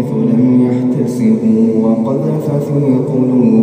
حيث لم يحتسبوا وقذف في قلوبهم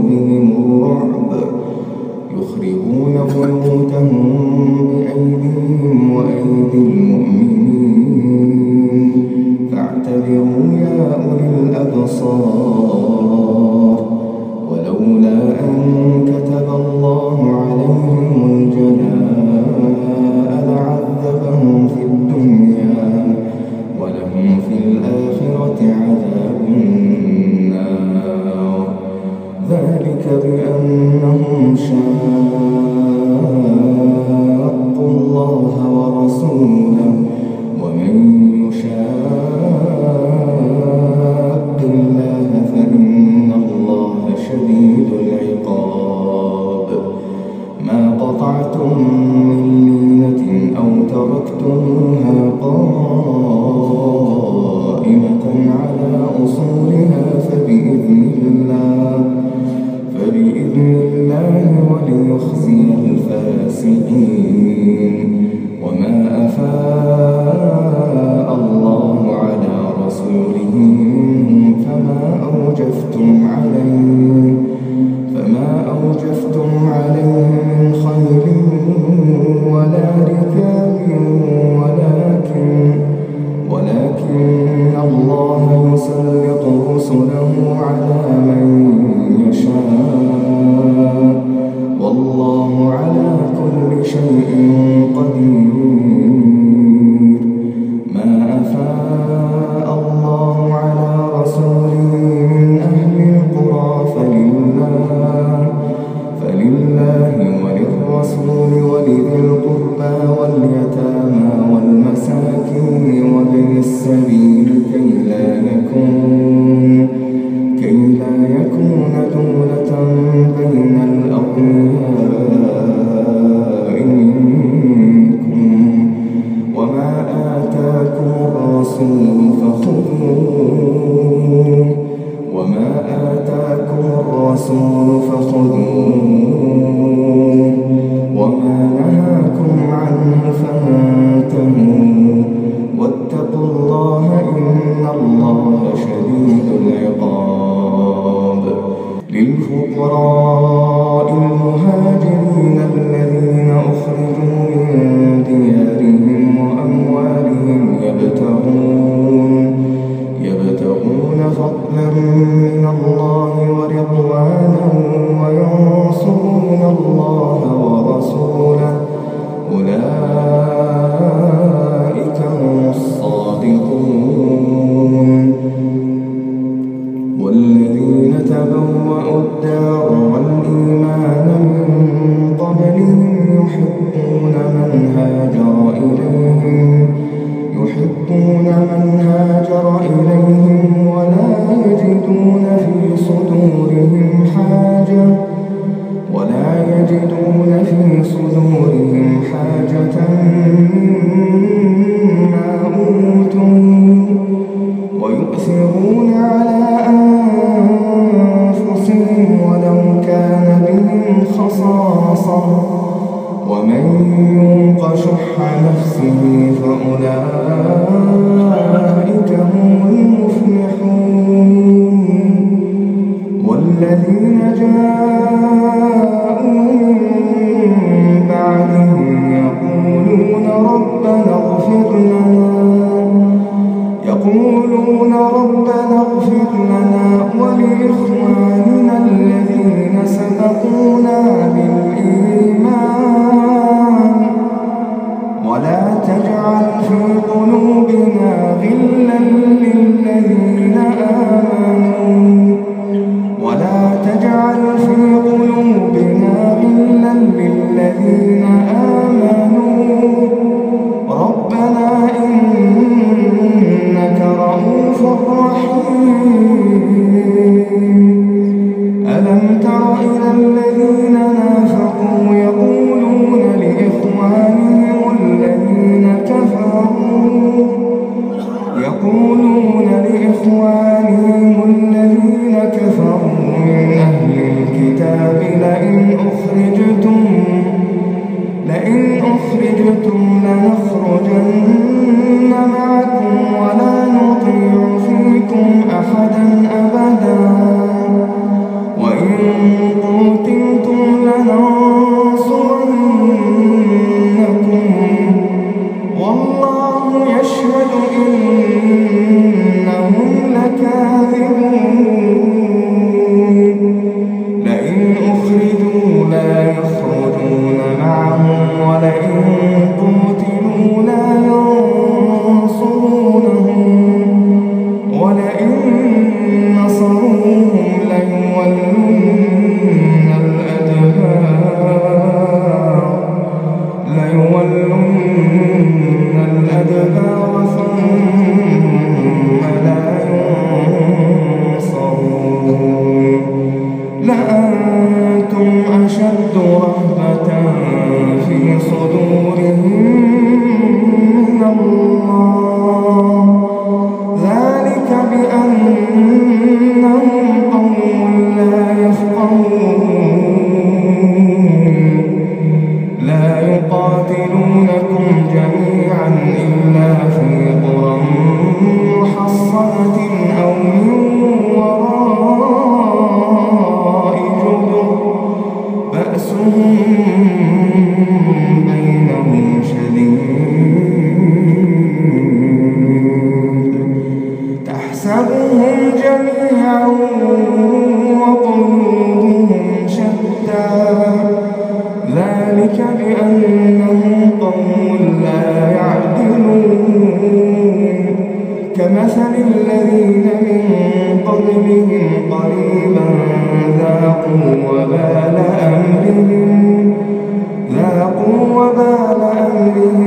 والمكين وابن السبيل. يقولون لإخوانهم الذين كفروا من أهل الكتاب لئن أخرجتم لئن أخرجتم لنخرجن معكم ولا نطيع فيكم أحدا أبدا. كمثل الذين من قبلهم قريبا ذاقوا وبال أمرهم ذاقوا وبال أمرهم.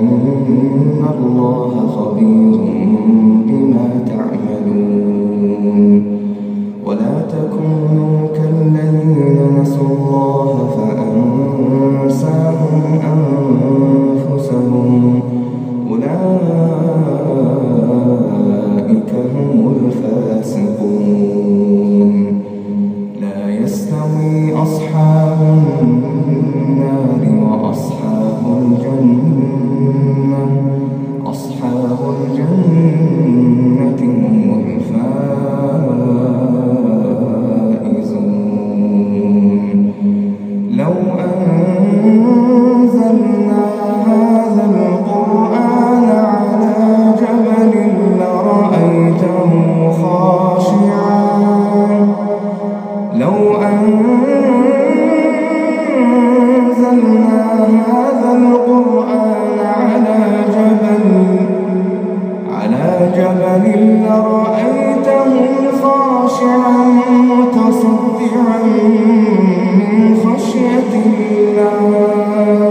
إن الله خبير من خشية الله.